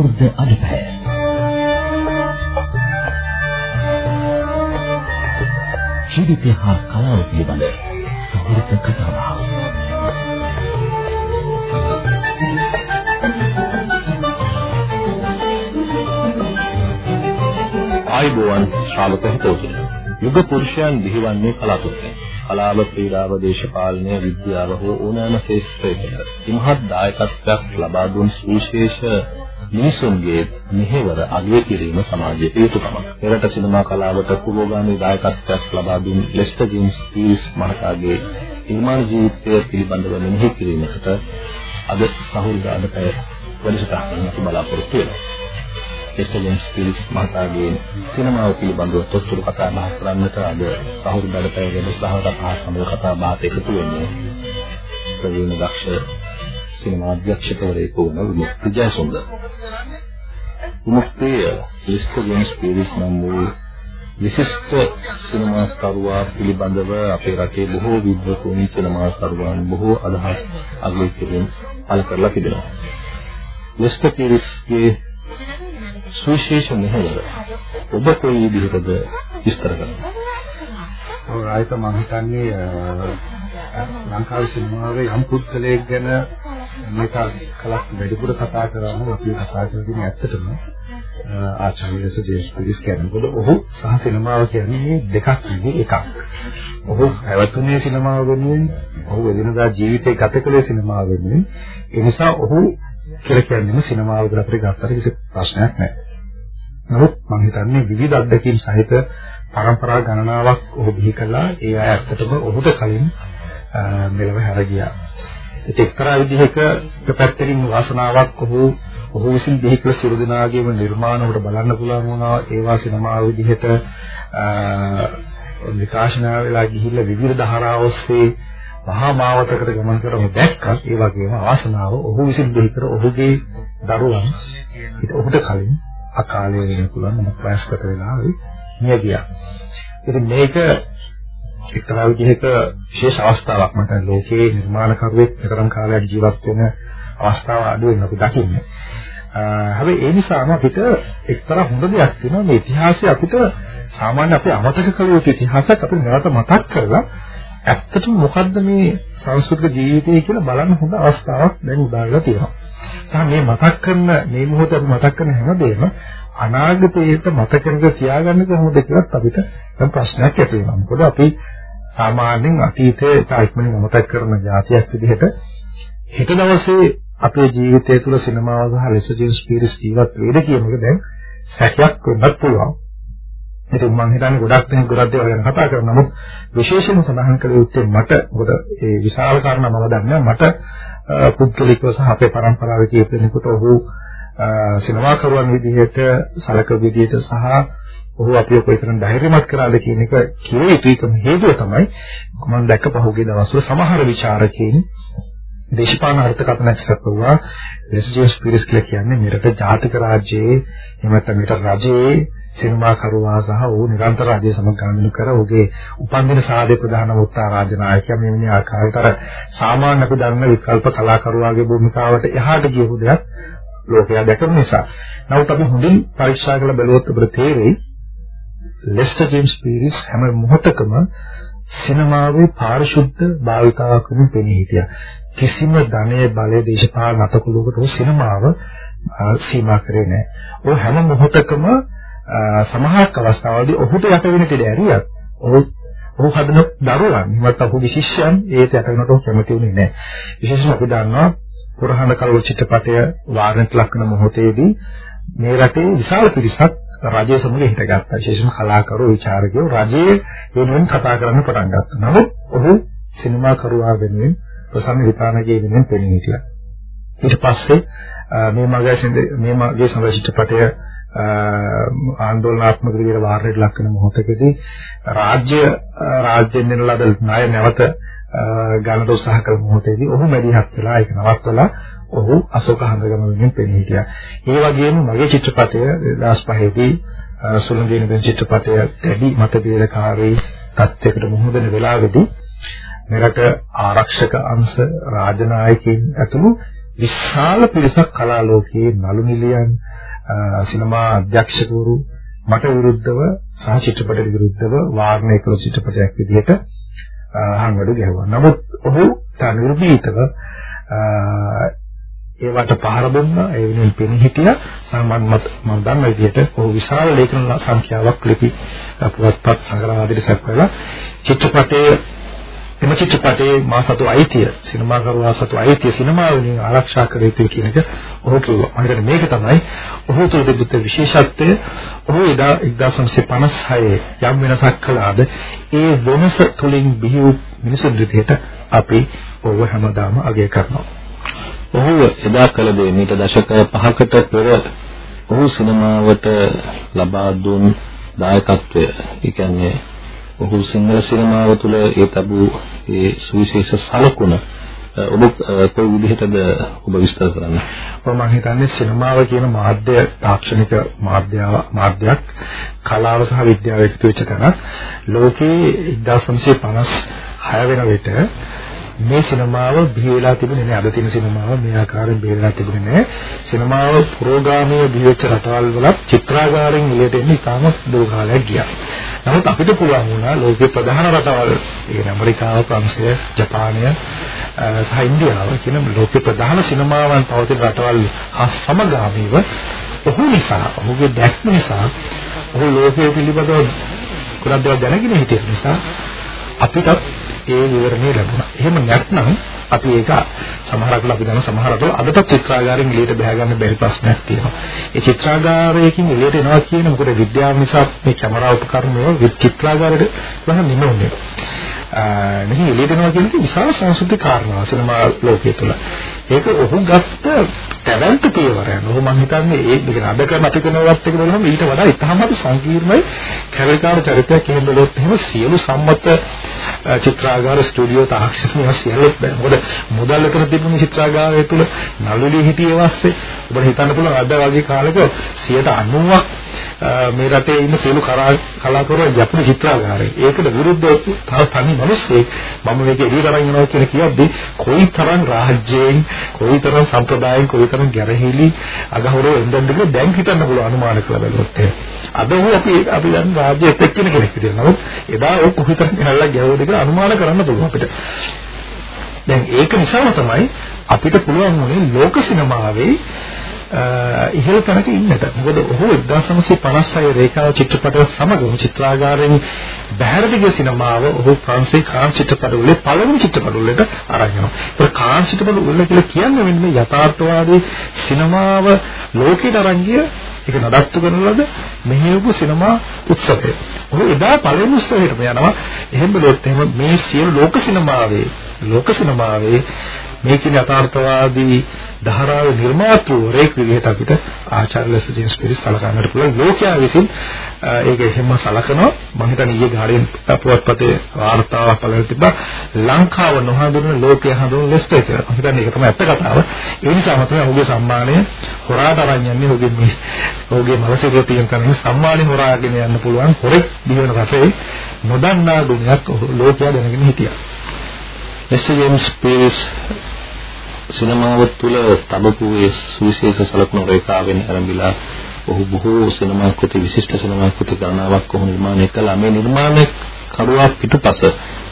සහෘද අධිපය ජීවිතය හා කලාව පිළිබඳ සහෘද කතාවක්. ආයුබෝවන් ශ්‍රාවක හිතෝතුන යුග පුරුෂයන් දිහිවන්නේ කලාතුරකින්. කලාව ක්‍රීඩාව දේශපාලනය විද්‍යාව හෝ ඕනෑම ක්ෂේත්‍රයක ඉමහත් දායකත්වයක් ලබා දුන් සුවිශේෂ මිනිසුන්ගේ මෙහෙවර අගය කිරීම සමාජයේ යුතුයකමක්. පෙරට සිනමා කලාවට පුරෝගාමී දායකත්වයක් ලබා දුන් ලෙස්ටර් ජේම්ස් පීස් මහතාගේ නිර්මාණ ජීවිතය පිළිබඳව මෙනෙහි කිරීමකට අද සහෘදානකය වැඩසටහනක් බලාපොරොත්තු වෙනවා. ලෙස්ටර් ජේම්ස් පීස් මහතාගේ සිනමාව පිළිබඳව තොරතුරු කතා බහ කරන්නට අද සහෘදානකය වැඩසටහනට පහ සමග කතා බහට එකතු වෙන්නේ ප්‍රවීණ දක්ෂ සිනමා අධ්‍යක්ෂකවරයෙකු වන විමුක්ති ජයසුන්දර. විමුක්තිය ලිස්ටර් ජේම්ස් පීරිස් නම් වූ විශිෂ්ට සිනමා කරුවා පිළිබඳව අපේ රටේ බොහෝ විද්වතුන් සිනමා කරුවන් බොහෝ අදහස් අගය කිරීම පළ කරලා තිබෙනවා. ලිස්ටර් පීරිස්ගේ සුවිශේෂ මෙහෙවර ඔබ කොයි විදිහටද විස්තර කරන්නේ? ඔව් ආයත මම හිතන්නේ ලංකාවේ සිනමාවේ යම් පුද්ගලයෙක් ගැන මේක කලක් වැඩිපුර කතා කරාම අපි කතා කරන්නේ ඇත්තටම ආචාර්යස ජේස්පිරිස් කියනකොට ඔහු සහ සිනමාව කියන්නේ දෙකක් නෙවෙයි එකක්. ඔහු පැවතුනේ සිනමාව වෙනුවෙන් ඔහු එදිනදා ජීවිතේ ගත කළේ සිනමාව වෙනුවෙන් ඒ නිසා ඔහු කියලා කියන්නේ සිනමාව විතර අපිට ගත්තට කිසි ප්‍රශ්නයක් නැහැ. නමුත් මම හිතන්නේ විවිධ අත්දැකීම් සහිත පරම්පරා ගණනාවක් ඔහු බිහි කළා. ඒ අය ඇත්තටම ඔහුට කලින් මෙලව හැර ගියා. ඒක එක්තරා විදිහක පැත්තකින් වාසනාවක් ඔහු ඔහු විසින් බිහි කළ සියලු දෙනාගේම නිර්මාණ උඩ බලන්න පුළුවන් වුණා. ඒවා සිනමා විදිහට විකාශනා වෙලා ගිහිල්ලා විවිධ ධාරා ඔස්සේ මහා මාවතකට ගමන් කරම දැක්කත් ඒ වගේම වාසනාව ඔහු විසින් බිහි කර ඔහුගේ දරුවන් ඊට ඔහුට කලින් අකාලේ වෙන්න පුළුවන් මොකක් වයස්කට වෙලා මිය ගියා. ඉතින් මේක එක්තරා විදිහක විශේෂ අවස්ථාවක් මට ලෝකයේ නිර්මාණකරුවෙක් විතරම් කාලයක් ජීවත් වෙන අවස්ථාව අඩුවෙන් අපි දකින්නේ. හැබැයි ඒ නිසාම අපිට එක්තරා හොඳ දෙයක් තියෙනවා මේ ඉතිහාසය අපිට සාමාන්‍ය අපේ අමතක කළ යුතු ඉතිහාසයක් අපිට නැවත මතක් කරලා ඇත්තටම මොකද්ද මේ සංස්කෘතික ජීවිතය කියලා බලන්න හොඳ අවස්ථාවක් දැන් උදාලා තියෙනවා. සහ මේ මතක් කරන මේ මොහොතේ අපි මතක් කරන හැමදේම අනාගතයට මතක කරගෙන තියාගන්න කොහොමද කියලාත් අපිට ප්‍රශ්නයක් ඇති වෙනවා. මොකද අපි සාමාන්‍යයෙන් අතීතයේ තාක්ෂණික මතක් කරන જાතියක් විදිහට හෙට දවසේ අපේ ජීවිතය තුළ සිනමාව සහ ලෙසජන් ස්පීරිස් ජීවත් වේද කියන එක දැන් සැකයක් වෙන්නත් පුළුවන්. ඉතින් මම හිතන්නේ ගොඩක් දෙනෙක් ගොඩක් දේවල් ගැන කතා කරනවා. නමුත් විශේෂයෙන්ම සඳහන් කළ යුත්තේ මට මොකද ඒ විශාල කාරණා මම දන්නේ මට පුද්ගලිකව සහ අපේ පරම්පරාවේ කීපෙනෙකුට ඔහු සිනමා කරුවන් විදිහට සලක විදිහට සහ ඔහු අපිව කොයිතරම් ධෛර්යමත් කරාද කියන එක කිය යුතුයිකම හේතුව තමයි මම දැක්ක පහුගිය දවස්වල සමහර ਵਿਚාරකයන් දේශපාලන අර්ථකථනයක් සැපුවා ලෙස්ජස් පිරිස් කියලා කියන්නේ මෙරට ජාතික රාජ්‍යයේ එහෙම නැත්නම් මෙරට රජයේ සිනමා කරුවා සහ ඔහු නිරන්තර රජය සමග ගනුදෙනු කර ඔහුගේ උපන්දින සාදේ ප්‍රධාන මුත්තා රාජ නායකයා මේ වෙන ආකාරයට අර සාමාන්‍ය අපි දන්න විකල්ප කලාකරුවාගේ භූමිකාවට එහාට ගියපු දෙයක් ලෝකයා දැකපු නිසා. නමුත් අපි හොඳින් පරීක්ෂා කරලා බැලුවොත් අපිට තේරෙයි ලෙස්ටර් ජේම්ස් පීරිස් හැම මොහොතකම සිනමාවේ පාරිශුද්ධ භාවිතාවකම පෙනී හිටියා. කිසිම ධනයේ බලයේ දේශපාලන අතකුලකට සිනමාව සීමා කරේ නැහැ. ਉਹ හැම මොහොතකම සමහර අවස්ථාවලදී ඔහුට යට වෙන දෙයක් ඇරියත් ඔහු ඔහු හදන දරුවන් මත ඔහුගේ ශිෂ්‍යයන් ඒට යට වෙනට කැමති වුණේ නැහැ. විශේෂයෙන්ම අපි දන්නවා පුරහණ කලව චිත්‍රපටය වාරණයට ලක්වන මොහොතේදී මේ රටේ විශාල පිරිසක් රජය සමග හිටගත්තා. විශේෂයෙන්ම කලාකරුවෝ විචාරකයෝ රජයේ වෙනුවෙන් කතා කරන්න පටන් ගත්තා. නමුත් ඔහු සිනමා කරුවා වෙනුවෙන් ප්‍රසන්න විතානගේ වෙනුවෙන් පෙනී හිටියා. ඊට පස්සේ මේ මගේ මේ මගේ සමග චිත්‍රපටය ආందోලනාත්මක විදිහට වාරණයට ලක් වෙන මොහොතකදී රාජ්‍ය රාජ්‍යෙන් දෙන ලද ණය නැවත ගන්නට උත්සාහ කළ මොහොතේදී ඔහු මැදිහත් වෙලා ඒක නවත්තලා ඔහු අශෝක හඳගම වෙනින් පෙනී හිටියා. ඒ වගේම මගේ චිත්‍රපටය 2005 දී සුළඟේන වෙන චිත්‍රපටය දැඩි මතභේදකාරී තත්යකට මුහුණ දෙන වෙලාවේදී මෙරට ආරක්ෂක අංශ රාජනායකයින් ඇතුළු විශාල පිරිසක් කලා ලෝකයේ නළු නිලියන් සිනමා අධ්‍යක්ෂකවරු මට විරුද්ධව සහ චිත්‍රපටයට විරුද්ධව වාරණය කළ චිත්‍රපටයක් විදිහට හංගඩු ගැහුවා. නමුත් ඔහු තනිර්භීතව ඒවට පහර දුන්නා ඒ වෙනුවෙන් පෙනී හිටියා සාමාන්‍යමත් මම දන්න විදිහට ඔහු විශාල ලේඛන සංඛ්‍යාවක් ලිපි පුවත්පත් සංග්‍රහ ආදී සැපයලා චිත්‍රපටයේ එම චිත්‍රපටයේ මා සතු අයිතිය සිනමාකරුවා සතු අයිතිය සිනමාවෙන් ආරක්ෂා කර යුතුයි කියන එක ඔහු කිව්වා. මම හිතන්නේ මේක තමයි ඔහු තුළ තිබුත් විශේෂත්වය. ඔහු එදා 1956 යම් වෙනසක් කළාද ඒ වෙනස තුලින් බිහි වූ මිනිසුන් විදිහට අපි ඔහු හැමදාම අගය කරනවා. ඔහු එදා කළ දේ මීට දශක 5කට පෙර ඔහු සිනමාවට ලබා දුන් දායකත්වය, ඒ කියන්නේ ඔහු සිංහල සිනමාව තුළ ඒ තබූ ඒ සුවිශේෂ සලකුණ ඔබ කොයි විදිහටද ඔබ විස්තර කරන්නේ? ඔව් මම හිතන්නේ සිනමාව කියන මාධ්‍ය තාක්ෂණික මාධ්‍ය මාධ්‍යයක් කලාව සහ විද්‍යාව එකතු වෙච්ච තැනක්. ලෝකේ 1956 වෙන විට මේ සිනමාව බිහි වෙලා තිබුණේ නෑ අද තියෙන සිනමාව මේ ආකාරයෙන් බිහි වෙලා තිබුණේ නෑ සිනමාව පුරෝගාමීව බිහි වෙච්ච රටවල් වල චිත්‍රාගාරයෙන් එළියට එන්න ඉතාම දුර කාලයක් ගියා. නමුත් අපිට පුළුවන් වුණා ලෝකේ ප්‍රධාන රටවල් ඒ ඇමරිකාව, ප්‍රංශය, ජපානය සහ ඉන්දියාව කියන ලෝකේ ප්‍රධාන සිනමාවන් පවතින රටවල් හා සමගාමීව ඔහු නිසා ඔහුගේ දැක්ම නිසා ඔහු ලෝකයේ පිළිබඳව ගොඩක් දේවල් දැනගෙන හිටිය නිසා අපිටත් ඒ විවරණය ලැබුණා. එහෙම නැත්නම් අපි ඒක සමහරකට අපි දන්න සමහරකට අදටත් චිත්‍රාගාරයෙන් එළියට බහ ගන්න බැරි ප්‍රශ්නයක් තියෙනවා. ඒ චිත්‍රාගාරයකින් එළියට එනවා කියන්නේ මොකද විද්‍යාව නිසා මේ කැමරා උපකරණ වල චිත්‍රාගාරයට ගන්න නිමවන්නේ. මෙහි එළියට එනවා කියන්නේ විශාල සංස්කෘතික කාරණා සිනමා ලෝකයේ තුල. ඒක ඔහු ගත්ත ටැලන්ට් පියවරයන්. ඔහු මම හිතන්නේ ඒ දෙක අද කරන අපි කරනවත් එක බලනම ඊට වඩා ඉතාමත් සංකීර්ණයි කැරකාර චරිතයක් එහෙම බලොත් එහෙම සියලු සම්මත චිත්‍රාගාර ස්ටුඩියෝ තාක්ෂණය සියලු මොකද මුදල් අතර තිබුණු චිත්‍රාගාරය තුල නළුලි හිටියේ වාස්සේ ඔබට හිතන්න පුළුවන් අද වගේ කාලෙක 90ක් මේ රටේ ඉන්න සියලු කලාකරුවෝ ජපන චිත්‍රාගාරේ. ඒකට විරුද්ධව තව තනි මිනිස්සෙක් මම මේක එළියට අරන් යනවා කියලා කියද්දි කොයිතරම් රාජ්‍යයෙන් කොයිතරම් සම්ප්‍රදායෙන් කොයිතරම් ගැරහිලි අගහුරෝ එන්දෙන්ද දැන් හිතන්න පුළුවන් අනුමාන කරලා බලුවොත් අද ඔහු අපි අපි දැන් රාජ්‍යයත් එක්ක කෙනෙක් විදියට. නමුත් එදා ඔහු කොයිතරම් හැල්ලක් ගැහුවද කියලා අනුමාන කරන්න පුළුවන් අපිට. දැන් ඒක නිසාම තමයි අපිට පුළුවන් වුණේ ලෝක සිනමාවේ ඉහළ තැනක ඉන්නට. මොකද ඔහු 1956 රේඛා චිත්‍රපටය සමගම චිත්‍රාගාරයෙන් බැහැරට ගිය සිනමාව ඔහු ප්‍රංශේ කාන් චිත්‍රපටවල පළවෙනි චිත්‍රපටවලට අරන් යනවා. ඒක කාන් චිත්‍රපටවල කියලා කියන්නේ මෙන්න යථාර්ථවාදී සිනමාව ලෝකෙට අරන් ගිය ඒක නඩත්තු කරන ලද මෙහෙයපු සිනමා උත්සවය. ඔහු එදා පළවෙනි උත්සවයටම යනවා. එහෙම බලුවොත් එහෙම මේ සියලු ලෝක සිනමාවේ ලෝක සිනමාවේ මේ කියන යථාර්ථවාදී ධාරාවේ නිර්මාතෘවරයෙක් විදිහට අපිට ආචාර්ය ලෙස ජේම්ස් පිරිස් සලකන්නට පුළුවන්. ලෝකයා විසින් ඒක එහෙම සලකනවා. මම හිතන්නේ ඊයේ ගාඩියන් පුවත්පතේ වාර්තාවක් පළවෙනි තිබ්බා. ලංකාව නොහඳුනන ලෝකය හඳුනන ලෙස්ටර් කියලා. මම හිතන්නේ ඒක තමයි ඇත්ත කතාව. ඒ නිසාම තමයි ඔහුගේ සම්මානය හොරාට අරන් යන්නේ ඔහුගේ මේ ඔහුගේ මනසේ තියෙන තරම් සම්මානය හොරාගෙන යන්න පුළුවන්. හොරෙක් දිවෙන රටේ නොදන්නා ගුණයක් ලෝකයා දැනගෙන හිටියා. එස් ජේම්ස් පීරිස් සිනමාව තුළ තබපු ඒ සුවිශේෂ සලකුණු රේඛාවෙන් ආරම්භලා ඔහු බොහෝ සිනමා කෘති විශිෂ්ට සිනමා කෘති ගණනාවක් ඔහු නිර්මාණය කළා. මේ නිර්මාණ කරුවා පිටුපස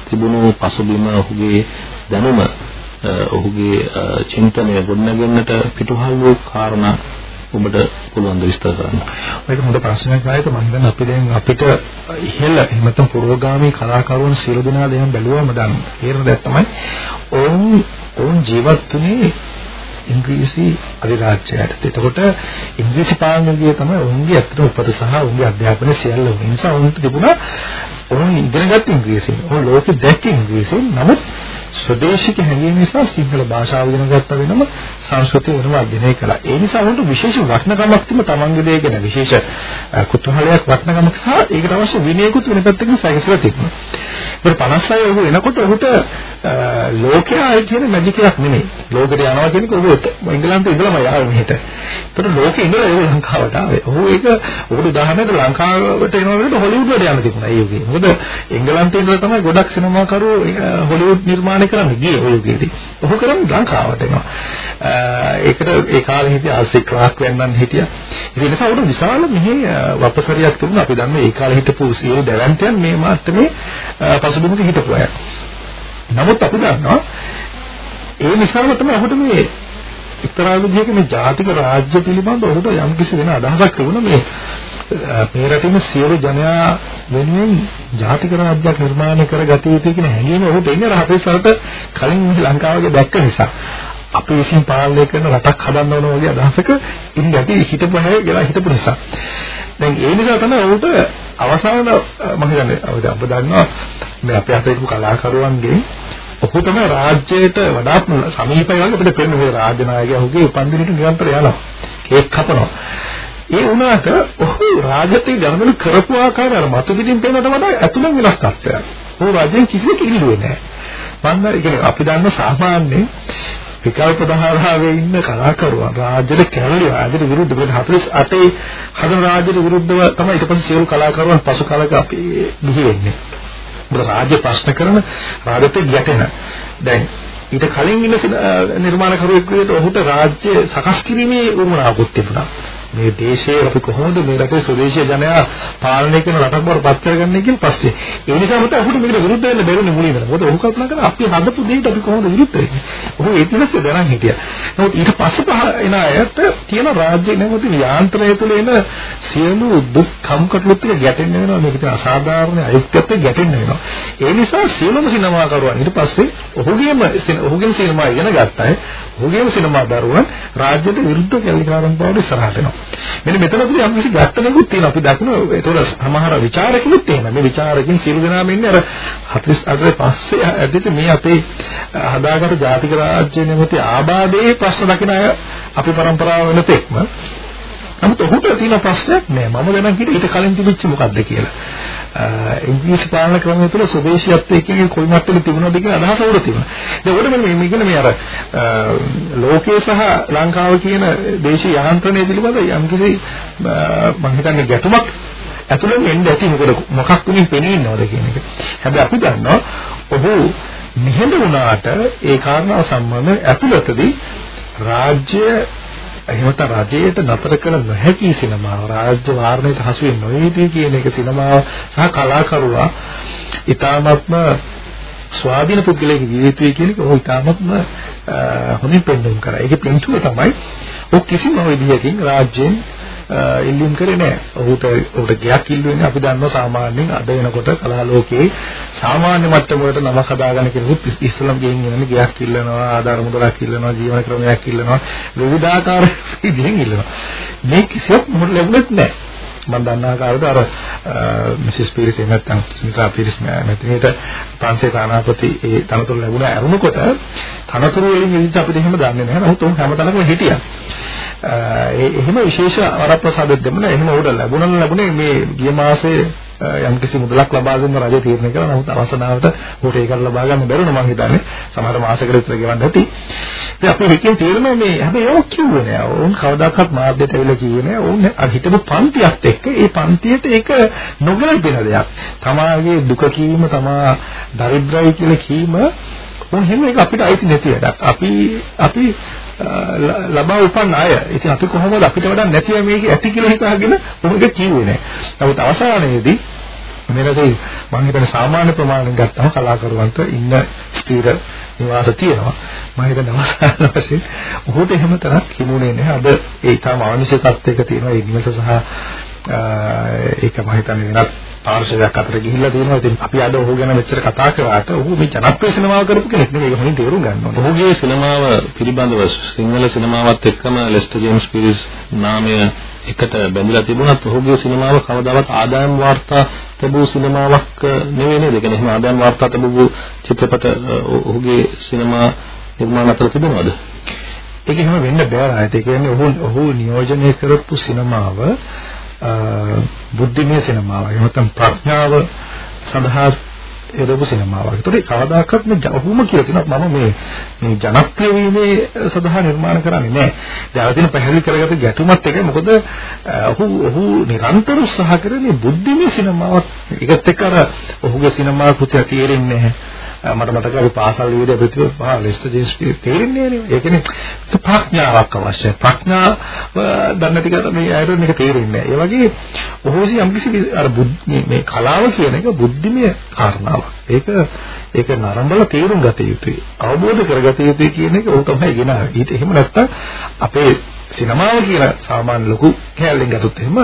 තිබුණු පසුබිම ඔහුගේ දැනුම ඔහුගේ චින්තනය ගොඩනගන්නට පිටුහල් වූ කාරණා ඔබට පුළුවන් ද විස්තර කරන්න. මේක හොඳ ප්‍රශ්නයක් ආයත මම හිතන්නේ අපි දැන් අපිට ඉහළ එහෙම නැත්නම් පුරෝගාමී කලාකරුවන් සියලු දෙනා දැන් බැලුවම දැන් තේරෙන දෙයක් තමයි ඔවුන් ඔවුන් ජීවත් වුණේ ඉංග්‍රීසි අධිරාජ්‍යයට. එතකොට ඉංග්‍රීසි පාලනය තමයි ඔවුන්ගේ අතර උපත සහ ඔවුන්ගේ අධ්‍යාපනය සියල්ල වුණ නිසා ඔවුන්ට තිබුණා ඔවුන් ඉගෙනගත් ඉංග්‍රීසියෙන්. ඔවුන් ලෝකෙ දැක්ක ඉංග්‍රීසියෙන්. නමුත් ස්වදේශික හැඟීම නිසා සිංහල භාෂාව ඉගෙන ගත්ත වෙනම සංස්කෘතිය වෙනම අධ්‍යයනය කළා. ඒ නිසා උන්ට විශේෂ වටිනකමක් තිබ්බ තමන්ගේ දේ ගැන විශේෂ කුතුහලයක් වටිනකමක් සහ ඒකට අවශ්‍ය විනයකුත් වෙන පැත්තකින් සැකසලා තිබුණා. ඒක 56 ඔහු එනකොට ඔහුට ලෝකයා කියන මැජික් එකක් නෙමෙයි. ලෝකෙට යනවා කියන එක ඔහු එංගලන්තේ ඉඳලම යාවේ මෙහෙට. ඒතර ලෝකෙ ඉඳලා ඒ ලංකාවට ආවේ. ඔහු ඒක ඔහුට උදාහරණයක් ලංකාවට එනවා වෙනකොට හොලිවුඩ් වලට යන්න තිබුණා ඒ යුගයේ. මොකද එංගලන්තේ ඉඳලා තමයි ගොඩක් සිනමාකරුවෝ හොලිවුඩ් නිර්මාණය කරන්න ගියේ ඔය යුගයේදී. ඔහු කරන්නේ ලංකාවට එනවා. ඒකට ඒ කාලේ හිටිය ආසික් ක්ලාක් වෙන්නන් හිටියා. ඒ නිසා උඩ විශාල මෙහි වපසරියක් තිබුණා. අපි දන්නේ ඒ කාලේ හිටපු සියලු දැවැන්තයන් මේ මාත්‍රමේ පසුබිමක හිටපු අය. නමුත් අපි දන්නවා ඒ නිසාම තමයි අපිට මේ එක්තරා විදිහක මේ ජාතික රාජ්‍ය පිළිබඳ ඔහුට යම් කිසි වෙන අදහසක් තිබුණා මේ මේ රටේ සියලු ජනයා වෙනුවෙන් ජාතික රාජ්‍යයක් නිර්මාණය කරගත යුතුයි කියන හැඟීම ඔහුට එන්නේ රහතේ සරට කලින් ලංකාවගේ දැක්ක නිසා. අපි විසින් පාලනය කරන රටක් හදන්න ඕන වගේ අදහසක ඉන්න ඇති හිතපු හැය කියලා හිතපු නිසා. දැන් ඒ නිසා තමයි ඔහුට අවසාන මම හිතන්නේ අපිට දන්නවා මේ අපේ අපේ කලාකරුවන්ගේ ඔහු තමයි රාජ්‍යයට වඩාත් සමීපයි වගේ අපිට පේන මේ රාජ්‍ය 나යකයා ඔහුගේ උපන්දිනට නිරන්තර යනවා. කේක් කපනවා. ඒ වුණාට ඔහු රාජ්‍යයේ ගමන කරපු ආකාරය අර මතු පිටින් පේනට වඩා ඇතුළෙන් වෙනස් තත්ත්වයක්. ඔහු රාජ්‍යයෙන් කිසිම කිලිලුවේ නැහැ. මම කියන්නේ අපි දන්න සාමාන්‍ය විකල්ප ධාරාවේ ඉන්න කලාකරුවන් රාජ්‍යට කැරලි රාජ්‍යට විරුද්ධ වෙන 48 හදන රාජ්‍යට විරුද්ධව තමයි ඊට පස්සේ සියලු කලාකරුවන් පසු කාලක අපි බිහි වෙන්නේ. මොකද රාජ්‍ය ප්‍රශ්න කරන රාජ්‍යට ගැටෙන. දැන් ඊට කලින් ඉන්න නිර්මාණකරුවෙක් විදිහට ඔහුට රාජ්‍ය සකස් කිරීමේ උවමනාවක් තිබුණා. මේ දේශයේ අපි කොහොමද මේ රටේ ස්වදේශීය ජනයා පාලනය කරන රටක් බවට පත් කරගන්නේ කියන ප්‍රශ්නේ. ඒ නිසාම තමයි අපිට මේකට විරුද්ධ වෙන්න බැරුනේ මුලින්ම. මොකද ඔහු කල්පනා කරා අපි හදපු දෙයට අපි කොහොමද විරුද්ධ වෙන්නේ. ඔහු ඒ ඉතිහාසය දැනන් හිටියා. නමුත් ඊට පස්සේ පහ එන අයට තියෙන රාජ්‍ය නැමති යාන්ත්‍රණය තුළ එන සියලු දුක් කම්කටොළුත් එක ගැටෙන්න වෙනවා. මේක තියෙන අසාධාරණ අයුක්තියත් ගැටෙන්න වෙනවා. ඒ නිසා සියලුම සිනමාකරුවන් ඊට පස්සේ ඔහුගේම ඔහුගේම සිනමා ඉගෙන ගත්තා. ඔහුගේම සිනමා දරුවන් රාජ්‍යයට විරුද්ධ කැලිකාරම් බවට ඉස්සරහට එනවා. මෙන්න මෙතනදී අපි කිසි ගැටලුවක් තියෙනවා. අපි දකිනවා ඒතකොට සමහර ਵਿਚාරකිනුත් එහෙම. මේ ਵਿਚාරකින් සියලු දෙනාම ඉන්නේ අර 48 පස්සේ ඇද්දිට මේ අපේ හදාගත්තු ජාතික රාජ්‍ය නෙමෙති ආබාධයේ ප්‍රශ්න දකින අය අපේ પરම්පරාව වෙනතෙක්ම නමුත් ඔහුට තියෙන ප්‍රශ්නයක් නෑ මම දැනන් හිටියේ ඊට කලින් තිබිච්ච මොකද්ද කියලා. ඉංග්‍රීසි පාලන ක්‍රමය තුළ ස්වදේශීයත්වයේ කියන්නේ කොයි මට්ටමේ තිබුණාද කියන අදහස උඩ තිබුණා. දැන් උඩ මේ මේ කියන්නේ මේ අර ලෝකයේ සහ ලංකාව කියන දේශීය යාන්ත්‍රණය පිළිබඳ යම්කිසි මම හිතන්නේ ගැටුමක් ඇතුළෙන් එන්නේ ඇති මොකද මොකක් වලින් පෙනී ඉන්නවද කියන එක. හැබැයි අපි දන්නවා ඔහු නිහඬ වුණාට ඒ කාරණාව සම්බන්ධ ඇතුළතදී රාජ්‍ය එහෙමත් රජයට නතර කළ නොහැකි සිනමාව රාජ්‍ය වාරණයට හසු වෙන්නේ නොවේදී කියන එක සිනමාව සහ කලාකරුවා ඊටාත්ම ස්වාධීන පුද්ගලයෙක් ජීවිතය කියන එක ඔහු ඊටාත්ම හොඳින් පෙන්වන්න කරා. ඒකේ පින්තුව තමයි ඔහු කිසිම විදියකින් රාජ්‍යයෙන් ඉල්ලීම් කරේ නැහැ. ඔහුට ඔහුට ගයක් ඉල්ලුවේ අපි දන්නවා සාමාන්‍යයෙන් අද වෙනකොට කලා ලෝකයේ සාමාන්‍ය මට්ටමකට නමක් හදාගන්න කෙනෙකුත් ඉස්ලාම් ගෙයින් එනනේ ගයක් ඉල්ලනවා, ආධාර මුදලක් ඉල්ලනවා, ජීවන ක්‍රමයක් ඉල්ලනවා, විවිධාකාර විදිහෙන් ඉල්ලනවා. මේ කිසියක් මොහොත ලැබුණෙත් නැහැ. මම දන්නා කාලේද අර මිසිස් පීරිස් එහෙම නැත්නම් ස්මිතා පීරිස් මැතිණියට පන්සේ තානාපති ඒ තනතුරු ලැබුණා අරුණකොට තනතුරු වලින් ඉඳි අපිට එහෙම දන්නේ නැහැ. නමුත් උන් හැමතැනකම හිටියා. ඒ එහෙම විශේෂ වරප්‍රසාදයක් දෙමුණා. එහෙම උඩ ලැබුණා ලැබුණේ මේ ගිය මාසේ යම්කිසි මුදලක් ලබා දෙන්න රජය තීරණය කළා. නමුත් අවසනාවට උට ඒක ලබා ගන්න බැරුණා මම හිතන්නේ. සමහර මාසෙකට විතර ගෙවන්න ඇති. ඉතින් අපි එකකින් තීරණය මේ හැබැයි ඒක කිව්වේ නෑ. ඕන් කවදාකවත් මාධ්‍යට ඇවිල්ලා කිව්වේ නෑ. ඕන් අර හිටපු පන්තියත් එක්ක ඒ පන්තියට ඒක නොගැලපෙන දෙයක්. තමාගේ දුක කීම තමා දරිද්‍රයි කියලා කීම මොන හැම එක අපිට අයිති නැති වැඩක්. අපි අපි ලබා උපන් අය. ඉතින් අපි කොහොමද අපිට වඩා නැතිව මේක ඇති කියලා හිතාගෙන මොකද කිව්වේ නැහැ. නමුත් අවසානයේදී මෙලදී මම හිතන්නේ සාමාන්‍ය ප්‍රමාණයෙන් ගත්තම කලාකරුවන්ට ඉන්න ස්ථීර නිවාස තියෙනවා. මම හිතන්නේ අවසාන වශයෙන් ඔහුට එහෙම තරක් හිමුනේ නැහැ. අද ඒ තාම අවශ්‍ය තත්ත්වයක තියෙනවා ඒ නිවස සහ ඒක මම හිතන්නේ වෙනත් පාර්ශවයක් අතර ගිහිල්ලා තියෙනවා. ඉතින් අපි අද ඔහු ගැන මෙච්චර කතා කරාට ඔහු මේ ජනප්‍රිය සිනමාව කරපු කෙනෙක් නෙවෙයි. ඒක හොඳින් තේරුම් ගන්න ඕනේ. ඔහුගේ සිනමාව පිළිබඳව සිංහල සිනමාවත් එක්කම ලෙස්ටර් ජේම්ස් පීරිස් නාමය එකට බැඳලා තිබුණත් ඔහුගේ සිනමාව කවදාවත් ආදායම් වාර්තා තිබූ සිනමාවක් නෙවෙයි නේද? ඒ කියන්නේ එහෙම ආදායම් වාර්තා තිබූ චිත්‍රපට ඔහුගේ සිනමා නිර්මාණ අතර තිබුණාද? ඒක එහෙම වෙන්න බෑ. ඒ කියන්නේ ඔහු ඔහු නියෝජනය කරපු සිනමාව බුද්ධිමය සිනමාව. එහෙම නැත්නම් ප්‍රඥාව සඳහා යොදපු සිනමාවක්. ඒතකොට කවදාකවත් මේ ඔහුම කියලා තියෙනවා මම මේ මේ ජනප්‍රිය වීමේ සඳහා නිර්මාණ කරන්නේ නැහැ. දැන් තියෙන පැහැදිලි කරගත ගැටුමත් එක මොකද ඔහු ඔහු නිරන්තර උත්සාහ කරන්නේ බුද්ධිමය සිනමාවක්. ඒකත් එක්ක අර ඔහුගේ සිනමා කෘතිය තේරෙන්නේ නැහැ. මට මතකයි අපි පාසල් විදිහට ප්‍රතිපල පහ ලෙස්ටර් ජේස්පී තේරෙන්නේ නෑ ඒ කියන්නේ ප්‍රඥාවක් අවශ්‍යයි. ප්‍රඥා දන්න ටිකට මේ අයට මේක තේරෙන්නේ නෑ ඒ වගේ ඔහොසි යම්කිසි අර මේ කලාව කියන එක බුද්ධිමය කාරණාවක්. ඒක ඒක නරඹල තේරුම් ගත යුතුයි. අවබෝධ කරගත යුතුයි කියන එක උන් තමයි ගෙනාවේ ඊට එහෙම නැත්තම් අපේ සිනමාව කියලා සාමාන්‍ය ලොකු කැලෙන් ගත්තොත් එහෙම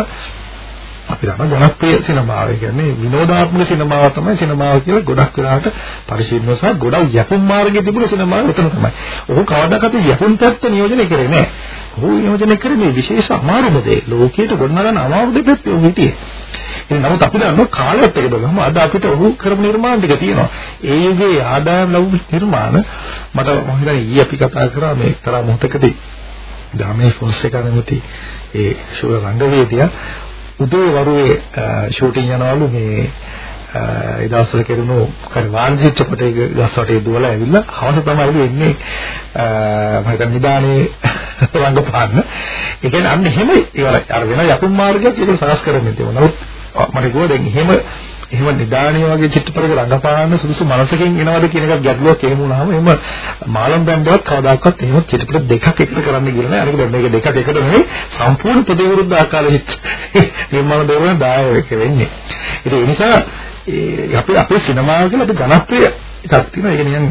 අපි දන්නා ජනප්‍රිය සිනමාව කියන්නේ විනෝදාත්මක සිනමාව තමයි සිනමාව කියලා ගොඩක් වෙලාවට පරිශීලන සහ ගොඩක් යපුම් මාර්ගයේ තිබුණ සිනමාව උතන තමයි. ඔහු කවදාකවත් යපුම් පැත්ත නියෝජනය කරේ නැහැ. ඔහු නියෝජනය කරේ මේ විශේෂ අමාරුම දේ. ලෝකයට ගොඩනගන අමාරු දෙපැත්තේ ඔහු හිටියේ. ඉතින් නමුත් අපි දන්නවා කාලයත් එක්ක බලමු අද අපිට ඔහු කරපු නිර්මාණ ටික තියෙනවා. ඒ යුගයේ ආදායම් ලැබු නිර්මාණ මට මම හිතන්නේ ඊයේ අපි කතා කරා මේ එක්තරා මොහොතකදී ගාමේ ෆොන්සේකා නැමැති ඒ ශූර රංගවේදියා උදේ වරුවේ ෂූටින් යනවලු මේ ඒ දවස්වල කෙරුණු කර වාන්සිච්ච පොතේ ගස් වටේ දුවලා ඇවිල්ලා හවස තමයි එන්නේ මම හිතන්නේ නිදානේ රංගපාන්න. ඒ කියන්නේ අන්න එහෙම ඉවරයි. අර වෙන යකුම් මාර්ගයක් ඒක සකස් කරන්නේ තියෙනවා. නමුත් මට ගියා දැන් එහෙම එහෙම නිදානිය වගේ චිත්‍රපටයක රඟපාන්න සුදුසු මනසකින් එනවද කියන එකක් ගැටලුවක් එහෙම වුණාම එහෙම මාලම් බැන්ඩවත් කවදාකවත් එහෙම චිත්‍රපට දෙකක් එකට කරන්න ගිහලා නැහැ. අනික මේක දෙකක් එකට නෙවෙයි සම්පූර්ණ ප්‍රතිවිරුද්ධ ආකාර නිර්මාණ දෙවන දායක වෙන්නේ. ඒ නිසා අපි අපේ සිනමාව කියලා අපි ජනප්‍රිය එකක් තියෙනවා. ඒක නිකන්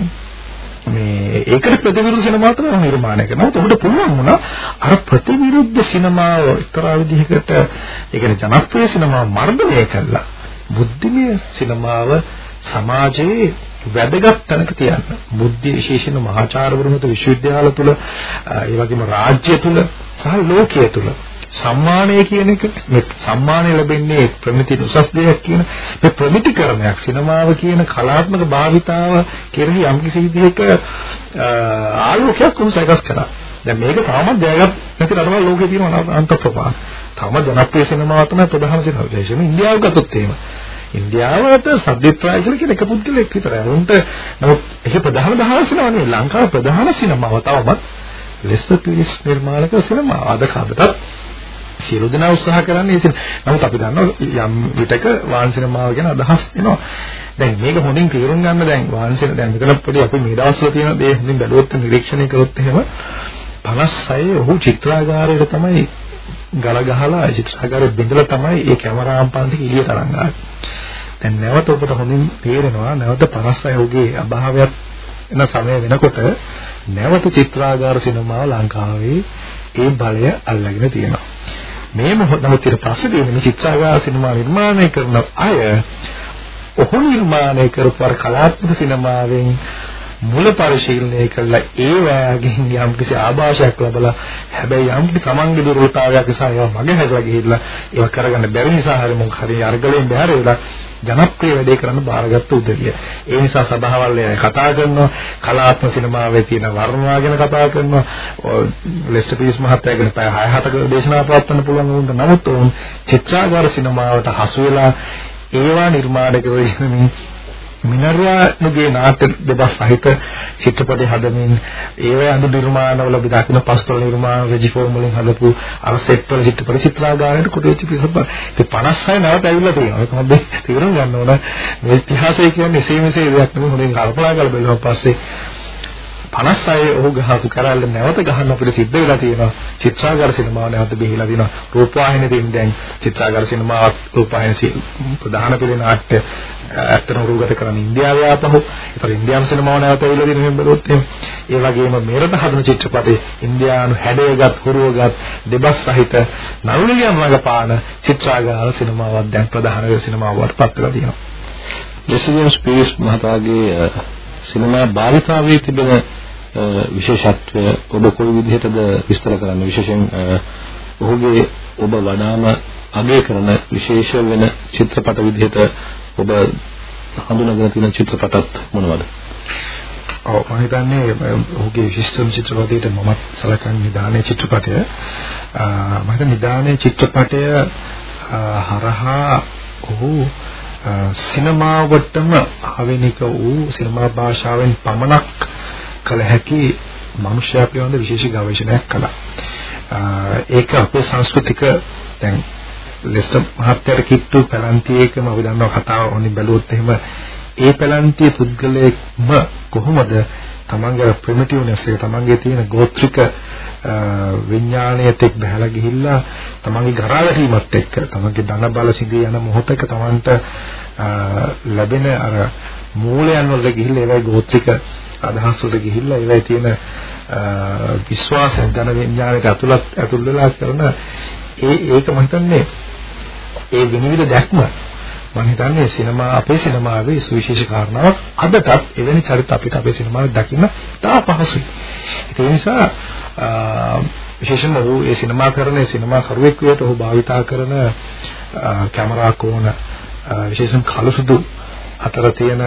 මේ ඒකට ප්‍රතිවිරුද්ධ සිනමා තමයි නිර්මාණය කරනවා. උඹට පුළුවන් වුණා අර ප්‍රතිවිරුද්ධ සිනමාව එක්තරා විදිහකට ඒ කියන්නේ ජනප්‍රිය සිනමාව මර්ධනය කළා. බුද්ධිමය සිනමාව සමාජයේ වැදගත් තැනක තියන්න. බුද්ධි විශේෂණ මහාචාර්යවරුන්ට විශ්වවිද්‍යාල තුල ඒ වගේම රාජ්‍ය තුල සහ ලෝකයේ තුල සම්මානය කියන එක මේ සම්මානය ලැබෙන්නේ ප්‍රමිති උසස් දෙයක් කියන මේ ප්‍රමිතිකරණයක් සිනමාව කියන කලාත්මක භාවිතාව කෙරෙහි යම්කිසි විදිහක ආලෝකයක් උන්සකස් කරා. දැන් මේක තාමත් ජයගත් නැති රටවල් ලෝකේ තියෙන අන්තප්‍රපාත. තාම ජනප්‍රිය සිනමාව තමයි ප්‍රධාන සිනමාව. විශේෂයෙන්ම ඉන්දියාව ගත්තොත් එහෙම. ඉන්දියාවට සද්දිත්‍රාය කියලා කියන එක පුද්ගලෙක් විතරයි. උන්ට නමුත් ඒක ප්‍රධාන දහස් සිනමාව නෙවෙයි. ලංකාවේ ප්‍රධාන සිනමාව තවමත් ලෙස්ටර් පීරිස් නිර්මාණක සිනමාව. අද කාලෙටත් සියලු දෙනා උත්සාහ කරන්නේ ඒක. නමුත් අපි දන්නවා යම් විටක වාන් සිනමාව ගැන අදහස් එනවා. දැන් මේක හොඳින් තේරුම් ගන්න දැන් වාන් සින දැන් මෙතන පොඩි අපි මේ දවස්වල තියෙන දේ හොඳින් බැලුවොත් නිරීක්ෂණය කරොත් එහෙම 56 ඔහු චිත්‍රාගාරයට තමයි ගල ගහලා චිත්‍රාගාරෙ බිඳලා තමයි ඒ කැමරාම් පන්ති එළියට අරන් ආවේ. දැන් නැවත ඔබට හොඳින් තේරෙනවා නැවත 56 ඔහුගේ අභාවයක් එන සමය වෙනකොට නැවත චිත්‍රාගාර සිනමාව ලංකාවේ ඒ බලය අල්ලගෙන තියෙනවා. මේ මොහොතේ ඊට පස්සේ තියෙන චිත්‍රාගාර සිනමා නිර්මාණය කරන අය ඔහු නිර්මාණය කරපු කලාත්මක සිනමාවෙන් මුල පරිශීලනය කළා ඒ වෑගෙන් යම් කිසි ආభాෂයක් ලැබලා හැබැයි යම් කිසි සමංග දුර්වලතාවයක් නිසා ඒවා මගේ හැදලා ගිහිල්ලා ඒවා කරගන්න බැරි නිසා හරි මොකක් හරි අර්ගලෙන් බැහැර වෙලා ජනප්‍රිය වැඩේ කරන්න බාරගත්ත උදවිය. ඒ නිසා සභාවල් එන කතා කරනවා කලාත්මක සිනමාවේ තියෙන වර්ණනා ගැන කතා කරනවා. ලෙස්ටර් පීස් මහත්තයා ගැන පැය 6-7ක දේශනා පවත්වන්න පුළුවන් වුණා. නමුත් උන් චිත්‍රාගාර සිනමාවට හසු වෙලා ඒවා නිර්මාණය කරගෙන මිනර්වානුගේ නාට්‍ය දෙබස් සහිත චිත්‍රපටි හදමින් ඒවැ අඳු නිර්මාණවල අපි දකින පස්තොල නිර්මාණ රෙජිෆෝම් වලින් හදපු අර සෙට් වල චිත්‍රපටි චිත්‍රාගාරයට කොට වෙච්ච පිසප ඉතින් 56 නැවත ඇවිල්ලා තියෙනවා. ඒක මොකද තීරණ ගන්න ඕන. මේ ඉතිහාසය කියන්නේ එසේ මෙසේ දෙයක් නෙමෙයි. හොඳින් කල්පනා කරලා බලුවා පස්සේ 56 ඔහු ගහපු කරල්ල නැවත ගහන්න අපිට සිද්ධ වෙලා තියෙනවා. චිත්‍රාගාර සිනමාව නැවත බිහිලා දිනවා. රූපවාහිනියෙන් දැන් චිත්‍රාගාර සිනමාවක් රූපවාහිනිය ප්‍රධාන පිළි නාට්‍ය ඇත්තටම රූගත කරන ඉන්දියාවේ ආපහු ඒතර ඉන්දියානු සිනමාව නැවත ඇවිල්ලා දින මෙහෙම බලුවොත් එහෙම ඒ වගේම මෙරට හදන චිත්‍රපටේ ඉන්දියානු හැඩයගත් හුරුවගත් දෙබස් සහිත නළුනියන් රඟපාන චිත්‍රාගාර සිනමාවක් දැන් ප්‍රධාන සිනමාවට පත් වෙලා තියෙනවා. ලෙසියන් ස්පේස් මහතාගේ සිනමා භාවිතාවේ තිබෙන විශේෂත්වය ඔබ කොයි විදිහටද විස්තර කරන්න? විශේෂයෙන් ඔහුගේ ඔබ වඩාම අගය කරන විශේෂ වෙන චිත්‍රපට විදිහට ඔබ හඳුනාගෙන තියෙන චිත්‍රපටත් මොනවද? ඔව් මම හිතන්නේ ඔහුගේ විශිෂ්ටම චිත්‍රපටයට මම සලකන්නේ නිදානේ චිත්‍රපටය. මම හිතන්නේ නිදානේ චිත්‍රපටය හරහා ඔහු සිනමාවටම ආවෙනික වූ සිනමා භාෂාවෙන් පමණක් කළ හැකි මනුෂ්‍යයා පිළිබඳ විශේෂ ගවේෂණයක් කළා. ඒක අපේ සංස්කෘතික දැන් ලෙස්ටර් මහත්තයාට කිට්ටු පැලන්තියේකම අපි දන්නවා කතාව ඕනි බැලුවොත් එහෙම. ඒ පැලන්තිය පුද්ගලයෙක්ම කොහොමද තමන්ගේ ප්‍රිමිටිව්නස් එක තමන්ගේ තියෙන ගෝත්‍රික විඥාණයට එක් බහලා ගිහිල්ලා තමන්ගේ ගරාවැටීමත් එක්ක තමන්ගේ ධන බල සිඳී යන මොහොතක තමන්ට ලැබෙන අර මූලයන් වලට ගිහිල්ලා ඒවයි ගෝත්‍රික අදහස් වලට ගිහිල්ලා ඒවයි තියෙන විශ්වාස ජන විඥාණයට ඇතුළත් ඇතුල් වෙලා කරන ඒ ඒක මම හිතන්නේ ඒ විනිවිද දැක්ම මම හිතන්නේ සිනමා අපේ සිනමාවේ සුවිශේෂ කාරණාවක් අදටත් එවැනි චරිත අපිට අපේ සිනමාවේ දකින්න තා පහසුයි. ඒ නිසා විශේෂයෙන්ම ඔහු ඒ සිනමා කරන සිනමා කරුවෙක් විදිහට ඔහු භාවිතා කරන කැමරා කෝණ විශේෂයෙන් කළුසුදු අතර තියෙන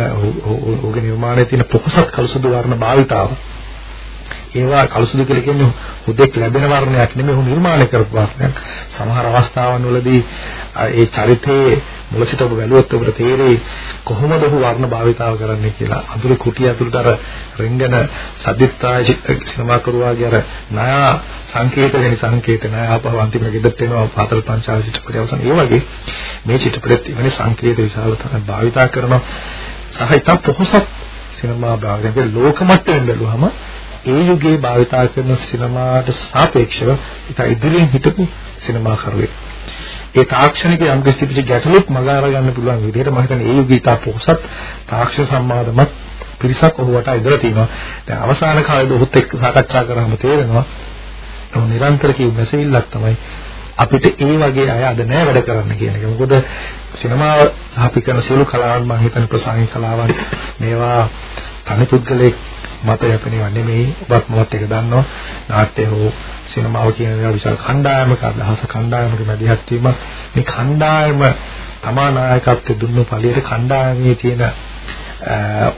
ඔහුගේ නිර්මාණයේ තියෙන පොකසත් කළුසුදු වර්ණ භාවිතාව ඒවා කලසුදු කියලා කියන්නේ හුදෙක් ලැබෙන වර්ණයක් නෙමෙයි ඔහු නිර්මාණය කරපු වර්ණයක්. සමහර අවස්ථාවන් වලදී ඒ චරිතයේ මුල සිට ඔබ බැලුවොත් ඔබට තේරෙයි කොහොමද ඔහු වර්ණ භාවිතාව කරන්නේ කියලා. අඳුර කුටිය ඇතුළට අර රෙංගන සදිත්තාය සිනමා කරුවාගේ අර ණය සංකේත වෙන සංකේත ණය ආපහු අන්තිමට ගෙදරට එනවා පාතල පංචාල චිත්‍රපටය අවසන් ඒ වගේ මේ චිත්‍රපටෙත් වෙන සංකේත විශාල තරම් භාවිතා කරනවා. සහ ඉතා පොහොසත් සිනමා භාගයේ ලෝක මට්ටමින් බැලුවම ඒ යුගයේ භාවිතා කරන සිනමාට සාපේක්ෂව ඉතා ඉදිරියෙන් හිටපු සිනමාකරුවෙක්. ඒ තාක්ෂණික යම් කිසි පිටි ගැටලුත් මග අර ගන්න පුළුවන් විදිහට මම හිතන්නේ ඒ යුගී තා පොහසත් තාක්ෂණ සම්මාදමත් පිරිසක් ඔහු වට ඉදලා තිනවා. දැන් අවසාන කාලේදී ඔහුත් එක්ක සාකච්ඡා කරාම තේරෙනවා ඔහු නිරන්තර කියු මැසෙවිල්ලක් තමයි අපිට ඒ වගේ අය අද නෑ වැඩ කරන්න කියන එක. මොකද සිනමාව අපි කරන සියලු කලාවන් මම හිතන්නේ ප්‍රසංගික කලාවන් මේවා තනි පුද්ගලෙක් මත යැපෙනවා නෙමෙයි ඔබත් මවත් එක දන්නවා නාට්‍ය හෝ සිනමාව කියන ඒවා විශාල කණ්ඩායමක අදහස කණ්ඩායමක මැදිහත් වීම මේ කණ්ඩායම තමා නායකත්වයේ දුන්නු ඵලයේ කණ්ඩායමේ තියෙන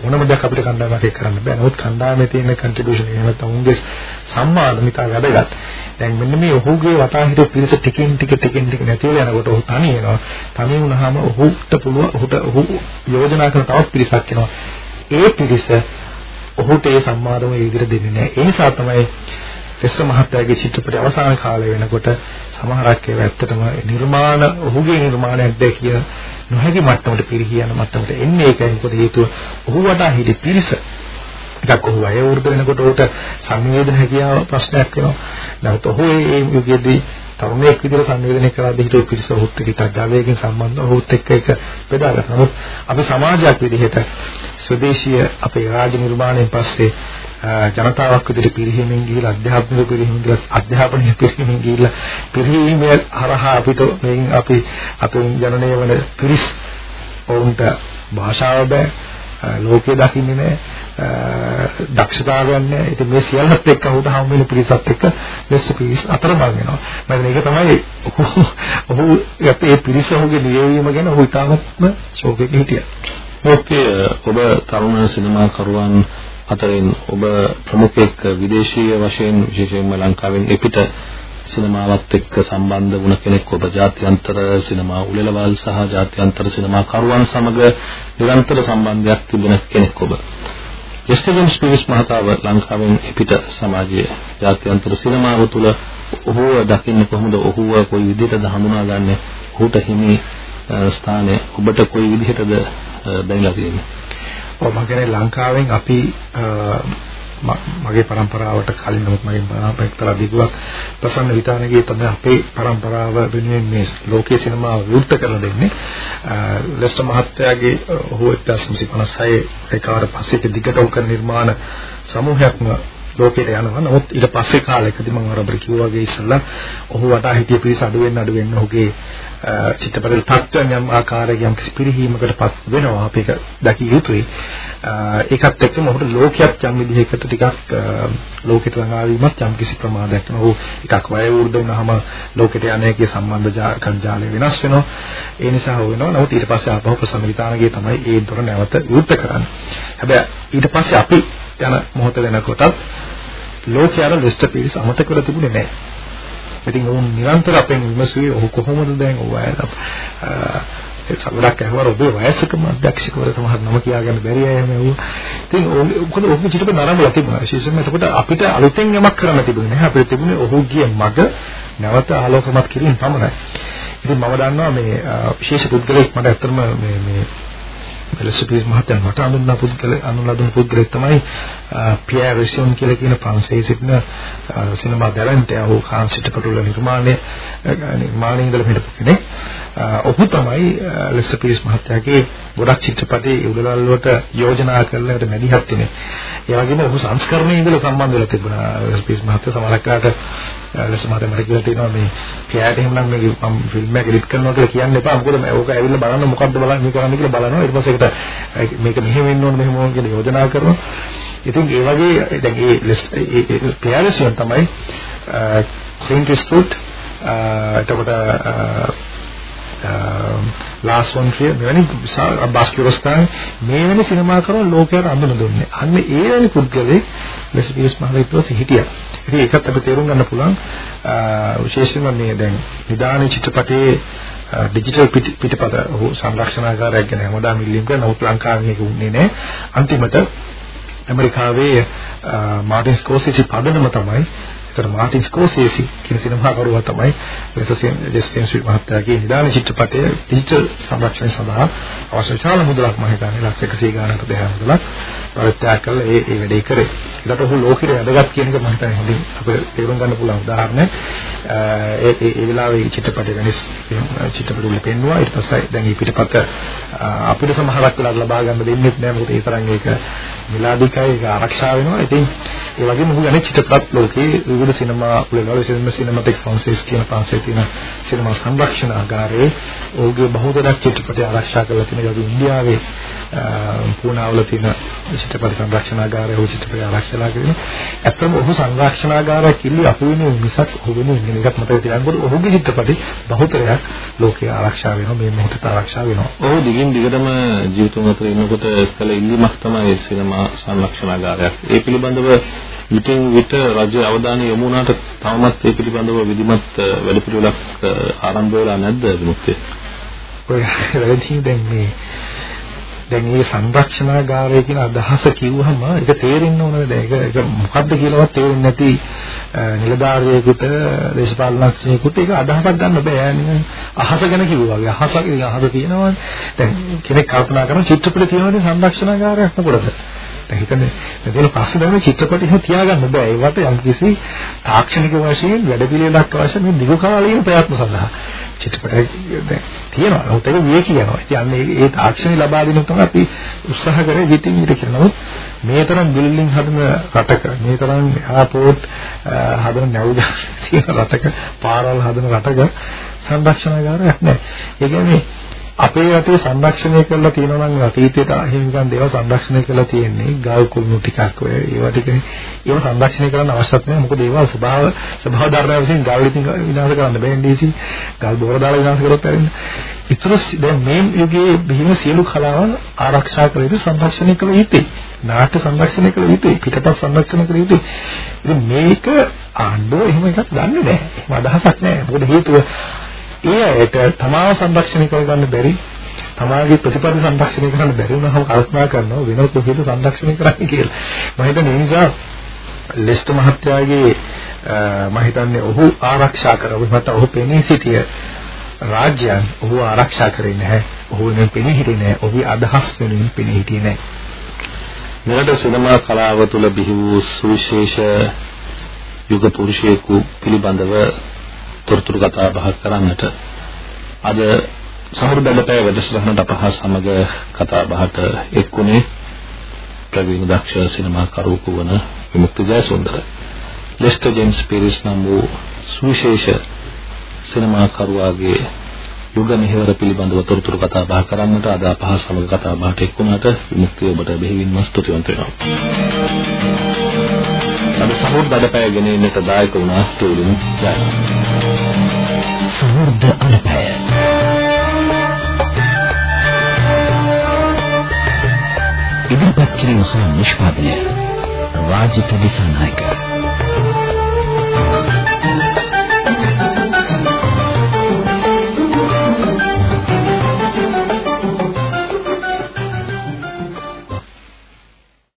ඕනම දෙයක් අපිට කණ්ඩායමක් එක්ක කරන්න බෑ. නමුත් කණ්ඩායමේ තියෙන contribution එක නැත්නම් උන්ගේ සම්මාන මිතා වැඩගත්. දැන් මෙන්න මේ ඔහුගේ වටා හිටපු පිරිස ටිකෙන් ටික ටිකෙන් ටික නැති වෙලා යනකොට ඔහු තනි වෙනවා. තනි වුණාම ඔහුට පුළුවන් ඔහුට ඔහු යෝජනා කරන තවත් පිරිසක් එනවා. ඒ පිරිස ඔහුට ඒ සම්මාදම ඒ විදිහට දෙන්නේ නැහැ. ඒ නිසා තමයි ටෙස්ට් මහත්තයාගේ චිත්‍රපටය අවසාන කාලේ වෙනකොට සමහරක් ඒවා ඇත්තටම නිර්මාණ ඔහුගේ නිර්මාණයක් දැ කියන නොහැකි මට්ටමට පිරිහි යන මට්ටමට එන්නේ ඒකයි මොකද හේතුව ඔහු වටා හිටි පිරිස ටිකක් ඔහු අය වෘද්ධ වෙනකොට ඔහුට සංවේදන හැකියාව ප්‍රශ්නයක් වෙනවා. නැවත ඔහු ඒ යුගයේදී තරුණයෙක් විදිහට සංවේදනය කරද්දී හිටපු පිරිස ඔහුත් එක්ක ටිකක් ජවයෙන් සම්බන්ධව ඔහුත් එක්ක එක බෙදාගත්තා. නමුත් අපි සමාජයක් විදිහට ස්වදේශීය අපේ රාජ්‍ය නිර්මාණයෙන් පස්සේ ජනතාවක් විදිහට පිරිහීමෙන් ගිහිලා අධ්‍යාපනික පිරිහීමෙන් ගිහිලා අධ්‍යාපනික පිරිහීමෙන් ගිහිලා පිරිහීම හරහා අපිට මේන් අපි අපේ ජනනය වන පිරිස් වුන්ට භාෂාව බෑ ලෝකේ දකින්නේ නැහැ දක්ෂතාවයක් නැහැ ඉතින් මේ සියල්ලත් එක්ක උඩ හම් වෙන පිරිසත් එක්ක ලෙස්ස පිරිස් අතරමං වෙනවා. මම මේක තමයි ඔහු ඒ පිරිස ඔහුගේ ලියවීම ගැන ඔහු ඉතාමත්ම ශෝකෙක හිටියා. ඕකේ ඔබ තරුණ සිනමාකරුවන් අතරින් ඔබ ප්‍රමුඛෙක් විදේශීය වශයෙන් විශේෂයෙන්ම ලංකාවෙන් එපිට සිනමාවත් එක්ක සම්බන්ධ වුණ කෙනෙක් ඔබ ජාත්‍යන්තර සිනමා උළෙලවල් සහ ජාත්‍යන්තර සිනමා කරුවන් සමග නිරන්තර සම්බන්ධයක් තිබෙන කෙනෙක් ඔබ. එස්ටර්ජන් ස්පීවිස් මහතාව ලංකාවෙන් පිට සමාජයේ ජාත්‍යන්තර සිනමාව තුළ ඔහුව දකින්නේ කොහොමද ඔහුව කොයි විදිහටද හඳුනාගන්නේ ඔහුට හිමි ස්ථානය ඔබට කොයි විදිහටද දැනලා තියෙන්නේ. ඔව් මම කියන්නේ ලංකාවෙන් අපි මගේ પરම්පරාවට කලින් නමුත් මගේ પરම්පරාවටලා දීගුවක් ප්‍රසන්න විතානගේ තමයි අපේ પરම්පරාව වෙනුවෙන් මේ ලෝකයේ සිනමාව විවෘත කරලා දෙන්නේ ලෙස්ටර් මහත්තයාගේ ඔහු 1956 එකවර පස්සේ දිගටම කරන නිර්මාණ සමූහයක්ම ලෝකයට යනවා. නමුත් ඊට පස්සේ කාලෙකදී මම අර අපිට කිව්වා වගේ ඉස්සෙල්ලා ඔහු වටා හිටිය පිරිස අඩු වෙන්න අඩු වෙන්න ඔහුගේ චිත්තපටල තත්ත්වයන් යම් ආකාරයක යම් කිසි පිරිහීමකටපත් වෙනවා. අපි ඒක දැකිය යුතුයි. ඒකත් එක්කම ඔහුට ලෝකයක් යම් විදිහකට ටිකක් ලෝකෙට ළඟාවීමක් යම් කිසි ප්‍රමාදයක් වෙනවා. ඔහු එකක් වය වෘද්ධ වුණාම ලෝකෙට යන්නේකේ සම්බන්ධ කර්ජාලය වෙනස් වෙනවා. ඒ නිසා හො වෙනවා. නමුත් ඊට පස්සේ ආපහු ප්‍රසමිතානගේ තමයි ඒ දොර නැවත විවෘත කරන්නේ. හැබැයි ඊට පස්සේ අපි යන මොහොත වෙනකොටත් ලෝකයේ අර ලිස්ට් පීරිස් අමතක කරලා තිබුණේ නැහැ ඉතින් උන් නිරන්තර අපෙන් විමසුවේ ඔහු කොහොමද දැන් ඔය ඒ සමහරක් ඇහුවා ඔබේ වයසකම අධ්‍යක්ෂකවර සමහර නම කියාගන්න බැරි අය මෙව්ව. ඉතින් මොකද ඔහු චිත්‍රපට නරඹලා තිබුණා. විශේෂයෙන්ම එතකොට අපිට අලුතෙන් යමක් කරන්න තිබුණේ නැහැ. අපිට තිබුණේ ඔහු ගිය මඟ නැවත ආලෝකමත් කිරීම පමණයි. ඉතින් මම දන්නවා මේ විශේෂ පුද්ගලෙක් මට ඇත්තටම මේ මේ එලෙසපීස් මහත්තයා මට අඳුන්නා පුද්ගල අඳුන්ලා දුන්න පුද්ගලෙක් තමයි පියර් රිෂන් කියලා කියන ප්‍රංශයේ සිටින සිනමා දැරන්තය ඔහු කාන් සිටපටුල නිර්මාණය නිර්මාණය ඉඳලා හිටපු කෙනෙක්. ඔහු තමයි එලෙසපීස් මහත්තයාගේ ගොඩක් චිත්‍රපටි උඩලල් වලට යෝජනා කරලා ඒකට මැදිහත් වෙන්නේ. ඒ වගේම ඔහු සංස්කරණයේ ඉඳලා සම්බන්ධ වෙලා තිබුණා. එලෙසපීස් මහත්තයා සමහරක් කාට ලෙස මට මට කියලා තියෙනවා මේ පියාට එහෙනම් මේ මම ෆිල්ම් එක එඩිට් කරනවා කියලා කියන්න එපා මොකද ඕක ඇවිල්ලා බලන්න මොකද්ද බලන්න මේ කරන්න කියලා බලනවා ඊට පස්සේ ඒකට මේක මෙහෙම වෙන්න ඕන මෙහෙම ඕන කියලා යෝජනා කරනවා ඉතින් ඒ වගේ දැන් ඒ පියාලසියන් තමයි ක්ලින්ට් ස්ට්වුඩ් එතකොට ලාස් වන් ට්‍රිය මෙවැනි විශාල බාස්කියෝස්කාන් මේ වෙන සිනමා කරන ලෝකයට අඳුන දුන්නේ. අන්න ඒ වෙනි පුද්ගලෙක් ලෙස්බියස් මහලයිප්‍රොස් හිටියා. ඉතින් ඒකත් අපි තේරුම් ගන්න පුළුවන් uh, විශේෂයෙන්ම මේ දැන් නිදාන චිත්‍රපටයේ uh, ඩිජිටල් පිටපත ඔහු සංරක්ෂණාගාරයක් ගැන හැමදාම ඉල්ලීම් කරන නමුත් ලංකාවේ මේක උන්නේ නැහැ. අන්තිමට ඇමරිකාවේ uh, මාටින් ස්කෝසෙසි පදනම තමයි ඒතර මාටින් ස්කෝසේසි කියන සිනමාකරුවා තමයි ලෙසසියන් ජස්ටින් ස්විට් මහත්තයාගේ නිදාන චිත්‍රපටය ඩිජිටල් සංරක්ෂණය සඳහා අවශ්‍ය විශාල මුදලක් මම හිතන්නේ ලක්ෂ 100 ගානකට දෙහා මුදලක් පරිත්‍යාග කළා ඒ ඒ වැඩේ කරේ. ඒකට ඔහු ලෝකෙට වැදගත් කියන එක මම හිතන්නේ හොඳින් අපිට තේරුම් ගන්න පුළුවන් උදාහරණයක්. ඒ ඒ ඒ වෙලාවේ චිත්‍රපටය වෙනස් චිත්‍රපට වල පෙන්වුවා. ඊට පස්සේ දැන් මේ පිටපත අපිට සමහරක් වෙලාවට ලබා ගන්න දෙන්නේ නැහැ. මොකද ඒ තරම් ඒක මිලාදිකයි ඒක ආරක්ෂා වෙනවා. ඉතින් ඒ වගේම ඔහු යන්නේ චිත්‍රපට ලෝකයේ විවිධ සිනමා වල විශේෂයෙන්ම සිනමැටික් ෆොන්සේස් කියන පාසලේ තියෙන සිනමා සංරක්ෂණාගාරයේ ඔහුගේ බහුතරයක් චිත්‍රපටය ආරක්ෂා කරලා තියෙන යෝගී ඉන්දියාවේ පුණාවල තියෙන චිත්‍රපට සංරක්ෂණාගාරය ඔහු චිත්‍රපටය ආරක්ෂා කරගෙන ඇත්තම ඔහු සංරක්ෂණාගාරයක් ඉල්ලි අපු වෙනුවෙන් මිසක් ඔහු වෙනුවෙන් නෙමෙයි. එකක් මතක තියාගන්න ඕනේ ඔහුගේ චිත්‍රපටි බහුතරයක් ලෝකයේ ආරක්ෂා වෙනවා. මේ මොහොතේ ආරක්ෂා වෙනවා. ඔහු දිගින් දිගටම ජීවිතුන් අතර ඉන්නකොට කළ ඉල්ලීමක් තමයි සිනමා සංරක්ෂණාගාරයක්. ඒ පිළිබඳව විටින් විට රජයේ අවධානය යොමු වුණාට තවමත් ඒ පිළිබඳව විධිමත් වැඩපිළිවෙලක් ආරම්භ වෙලා නැද්ද විමුක්තිය? ඔය වැඩි දැන් මේ දැන් මේ සංරක්ෂණාගාරය කියන අදහස කිව්වහම ඒක තේරෙන්න ඕනද? දැන් ඒක ඒක මොකද්ද කියලාවත් තේරෙන්නේ නැති නිලධාරියෙකුට දේශපාලනඥයෙකුට ඒක අදහසක් ගන්න බෑ. නේ අහස ගැන කිව්වා වගේ අහස අහස තියෙනවා. දැන් කෙනෙක් කල්පනා කරන චිත්‍රපට තියෙනවානේ සංරක්ෂණාගාරයක් මොකටද දැන් හිතන්නේ මෙතන ප්‍රශ්න දැනෙන චිත්‍රපට එහෙම තියාගන්න බෑ. ඒවට යම්කිසි තාක්ෂණික වශයෙන් වැඩ පිළිවෙලක් අවශ්‍ය මේ දිගු කාලීන ප්‍රයත්න සඳහා චිත්‍රපට දැන් තියෙනවා. නමුත් ඒක විය කියනවා කියන්නේ ඒ තාක්ෂණي ලබා දෙන්න තමයි අපි උත්සාහ කරේ විටින් විට කියලා. නමුත් මේ තරම් බිල්ඩින් හදන රටක මේ තරම් එයාපෝට් හදන නැවුද තියෙන රටක පාරවල් හදන රටක සංරක්ෂණාගාරයක් නැහැ. ඒ කියන්නේ අපේ රටේ සංරක්ෂණය කරලා තියෙනවා නම් අතීතයට හිමිකම් දේවල් සංරක්ෂණය කරලා තියෙන්නේ ගල් කුණු ටිකක් ඔය ඒවා ටිකනේ ඒවා සංරක්ෂණය කරන්න අවශ්‍යත් නැහැ. මොකද ඒවා ස්වභාව ස්වභාව ධර්මය විසින් ගල් ඉතින් විනාශ කරන්න බෑ ඉන්දීසි ගල් බෝර දාලා විනාශ කරොත් ඇරෙන්න ඉතුරු දැන් මේ යුගයේ බිහිම සියලු කලාවන් ආරක්ෂා කළ යුතු සංරක්ෂණය කළ යුතුයි. නාට්‍ය සංරක්ෂණය කළ යුතුයි. පිටපත් සංරක්ෂණය කළ යුතුයි. ඉතින් මේක ආණ්ඩුව එහෙම එකක් දන්නේ නැහැ. එහෙම අදහසක් නැහැ. මොකද හේතුව ඒ අයට තමාව සංරක්ෂණය කරගන්න බැරි තමාගේ ප්‍රතිපද සංරක්ෂණය කරන්න බැරි වුණාම කල්පනා කරනවා වෙන කොහෙද සංරක්ෂණය කරන්නේ කියලා. මම හිතන්නේ ඒ නිසා ලෙස්ටර් මහත්තයාගේ මම හිතන්නේ ඔහු ආරක්ෂා කරව මත ඔහු පෙනී සිටිය රාජ්‍යයන් ඔහු ආරක්ෂා කරේ නැහැ. ඔහු වෙනුවෙන් පෙනී හිටියේ නැහැ. ඔහුගේ අදහස් වෙනුවෙන් පෙනී හිටියේ නැහැ. මෙරට සිනමා කලාව තුළ බිහි වූ සුවිශේෂ යුග පුරුෂයෙකු පිළිබඳව තොරතුරු කතා බහ කරන්නට. අද සමෘද්ධලපෑ වැඩසටහනට අප හා සමග කතා බහට එක්ුණේ ප්‍රවීණ දක්ෂ සිනමාකරුවෙකු වන විමුක්ති ජයසුන්දර. ලෙස්ටර් ජේම්ස් පීරිස් නම් වූ සුවිශේෂ සිනමාකරුවාගේ යුග මෙහෙවර පිළිබඳව තොරතුරු කතා බහ කරන්නට අද අප හා සමග කතා බහට එක්ුණාට විමුක්තිය ඔබට බෙහෙවින්ම ස්තුතිවන්ත වෙනවා. අද සමුද්ද අඩපය ගෙනෙන්නට දායක වුණා ටූලින් ජයනාත්. සමුද්ද අඩපය ඉදිරිපත් කිරීම සහ නිෂ්පාදනය රාජිත දිසානායක